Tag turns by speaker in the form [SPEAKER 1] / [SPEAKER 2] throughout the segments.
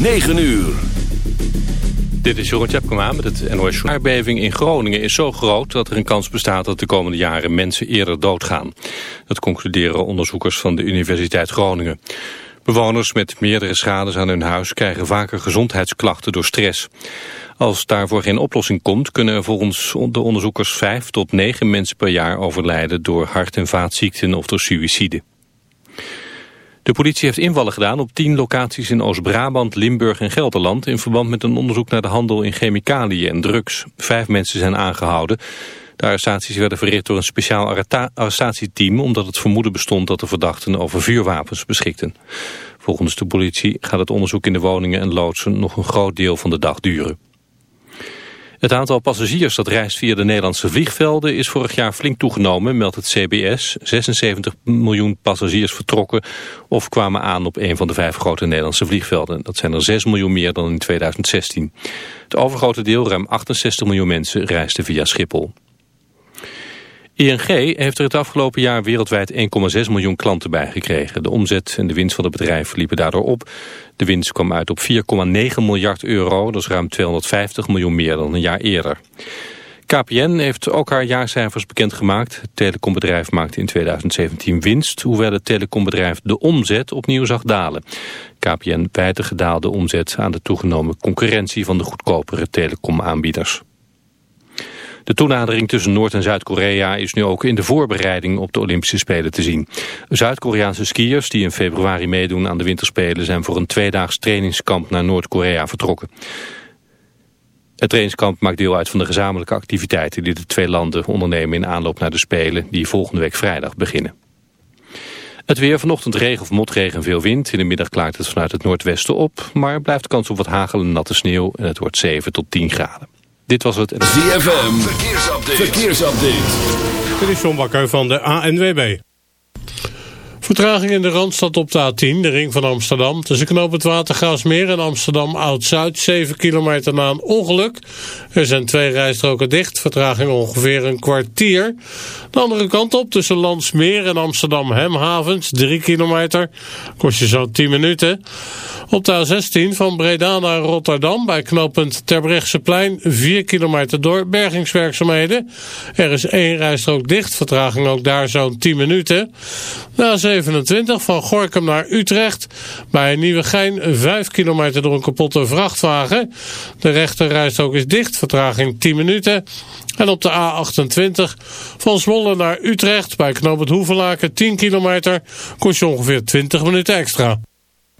[SPEAKER 1] 9 uur.
[SPEAKER 2] Dit is Jeroen Tjepkema met het NOS. De aardbeving in Groningen is zo groot dat er een kans bestaat dat de komende jaren mensen eerder doodgaan. Dat concluderen onderzoekers van de Universiteit Groningen. Bewoners met meerdere schades aan hun huis krijgen vaker gezondheidsklachten door stress. Als daarvoor geen oplossing komt, kunnen er volgens de onderzoekers vijf tot negen mensen per jaar overlijden door hart- en vaatziekten of door suïcide. De politie heeft invallen gedaan op tien locaties in Oost-Brabant, Limburg en Gelderland... in verband met een onderzoek naar de handel in chemicaliën en drugs. Vijf mensen zijn aangehouden. De arrestaties werden verricht door een speciaal arrestatieteam... omdat het vermoeden bestond dat de verdachten over vuurwapens beschikten. Volgens de politie gaat het onderzoek in de woningen en loodsen... nog een groot deel van de dag duren. Het aantal passagiers dat reist via de Nederlandse vliegvelden is vorig jaar flink toegenomen, meldt het CBS. 76 miljoen passagiers vertrokken of kwamen aan op een van de vijf grote Nederlandse vliegvelden. Dat zijn er 6 miljoen meer dan in 2016. Het overgrote deel, ruim 68 miljoen mensen, reisden via Schiphol. ING heeft er het afgelopen jaar wereldwijd 1,6 miljoen klanten bijgekregen. De omzet en de winst van het bedrijf liepen daardoor op. De winst kwam uit op 4,9 miljard euro, dat is ruim 250 miljoen meer dan een jaar eerder. KPN heeft ook haar jaarcijfers bekendgemaakt. Het telecombedrijf maakte in 2017 winst, hoewel het telecombedrijf de omzet opnieuw zag dalen. KPN wijt de gedaalde omzet aan de toegenomen concurrentie van de goedkopere telecomaanbieders. De toenadering tussen Noord- en Zuid-Korea is nu ook in de voorbereiding op de Olympische Spelen te zien. Zuid-Koreaanse skiers die in februari meedoen aan de winterspelen zijn voor een tweedaags trainingskamp naar Noord-Korea vertrokken. Het trainingskamp maakt deel uit van de gezamenlijke activiteiten die de twee landen ondernemen in aanloop naar de Spelen die volgende week vrijdag beginnen. Het weer vanochtend regen of motregen en veel wind. In de middag klaart het vanuit het noordwesten op, maar blijft kans op wat hagel en natte sneeuw en het wordt 7 tot 10 graden. Dit was het...
[SPEAKER 1] ZFM, verkeersupdate. verkeersupdate.
[SPEAKER 3] Dit is John Bakker van de ANWB. Vertraging in de Randstad op de A10, de ring van Amsterdam. Tussen knoop het Watergraafsmeer en Amsterdam Oud-Zuid. 7 kilometer na een ongeluk. Er zijn twee rijstroken dicht. Vertraging ongeveer een kwartier. De andere kant op tussen Landsmeer en Amsterdam Hemhavens. 3 kilometer. Kost je zo'n 10 minuten. Op de A16 van Breda naar Rotterdam bij knooppunt Terbrechtseplein 4 kilometer door bergingswerkzaamheden. Er is één rijstrook dicht, vertraging ook daar zo'n 10 minuten. De A27 van Gorkum naar Utrecht bij Nieuwegein 5 kilometer door een kapotte vrachtwagen. De rechter rijstrook is dicht, vertraging 10 minuten. En op de A28 van Zwolle naar Utrecht bij knooppunt Hoevelaken 10 kilometer kost je ongeveer 20 minuten extra.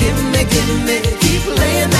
[SPEAKER 4] Give
[SPEAKER 5] me, give me, keep playing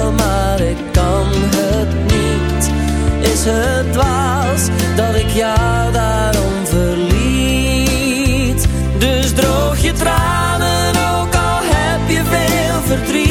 [SPEAKER 6] het was dat ik jou daarom verliet. Dus droog je tranen, ook al heb je veel verdriet.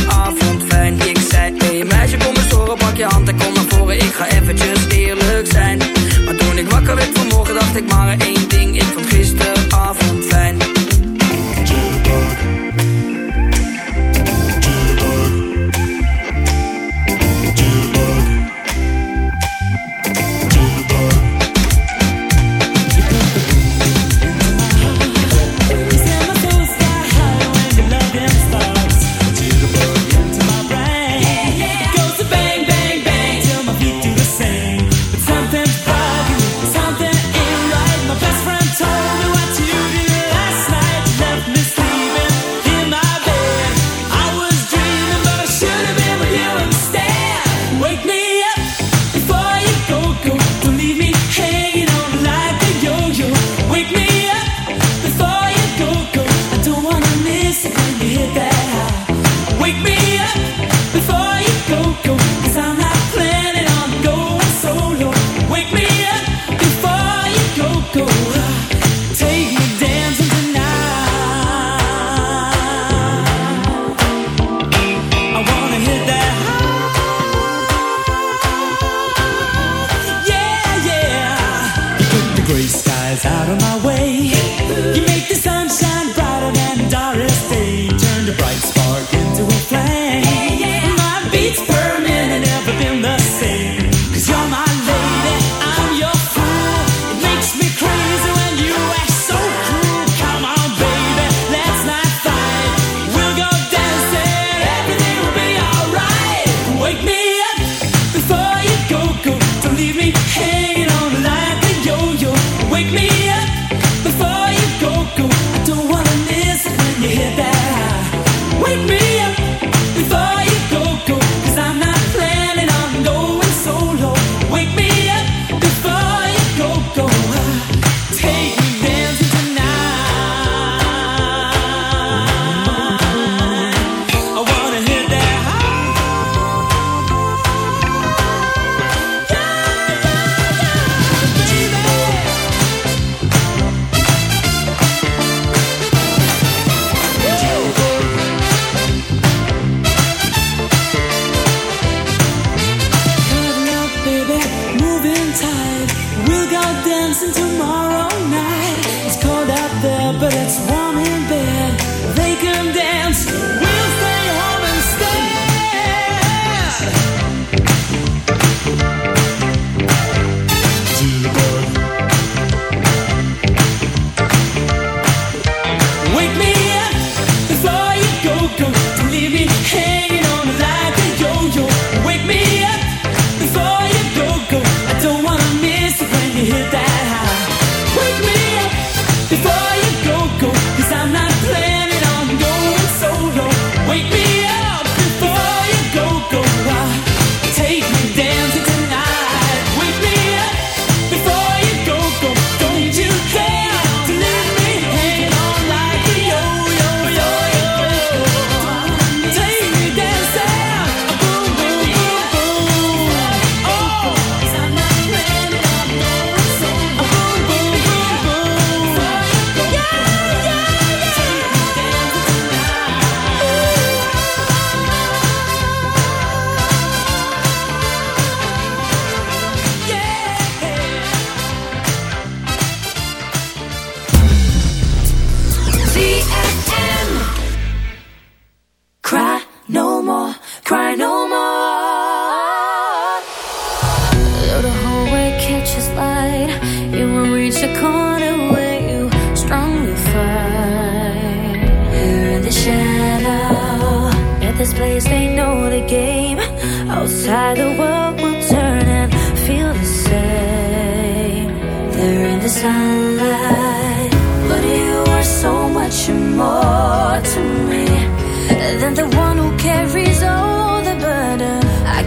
[SPEAKER 7] Ik zei, hey meisje, kom eens horen, pak je hand en kom naar voren. Ik ga eventjes eerlijk zijn. Maar toen ik wakker werd vanmorgen, dacht ik maar één ding.
[SPEAKER 8] It's
[SPEAKER 9] one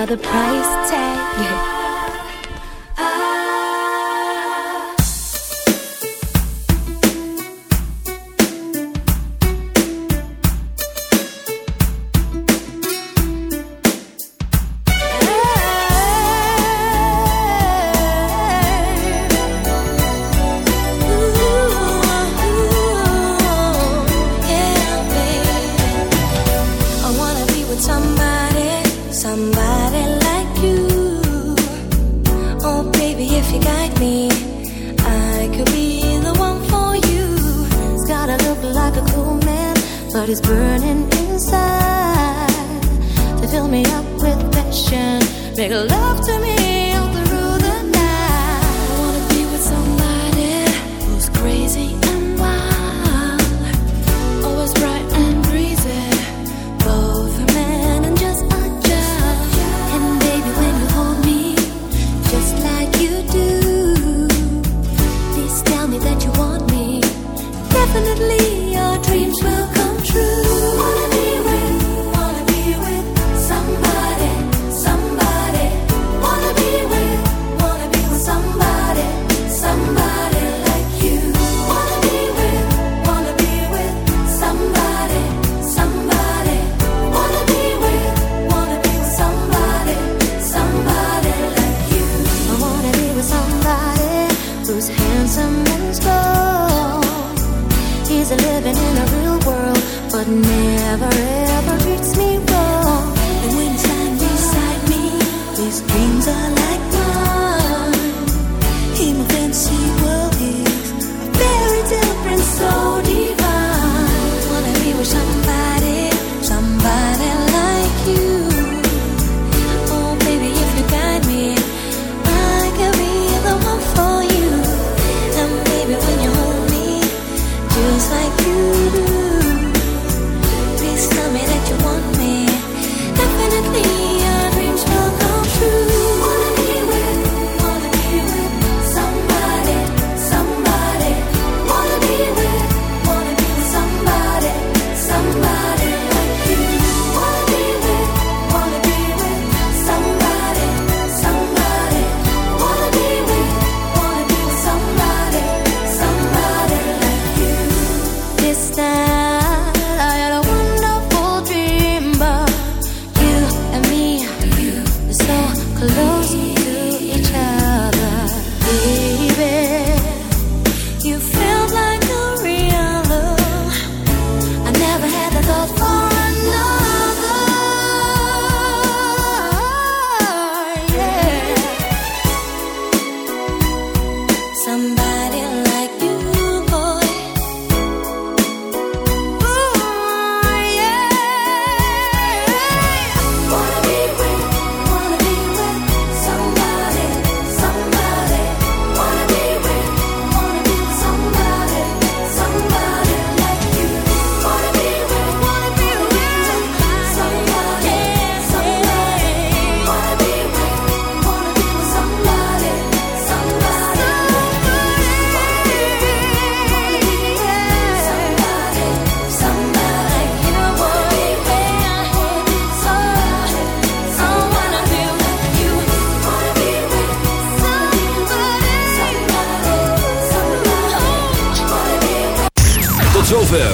[SPEAKER 10] The price
[SPEAKER 9] is burning inside. They fill me up with passion. Make love to me.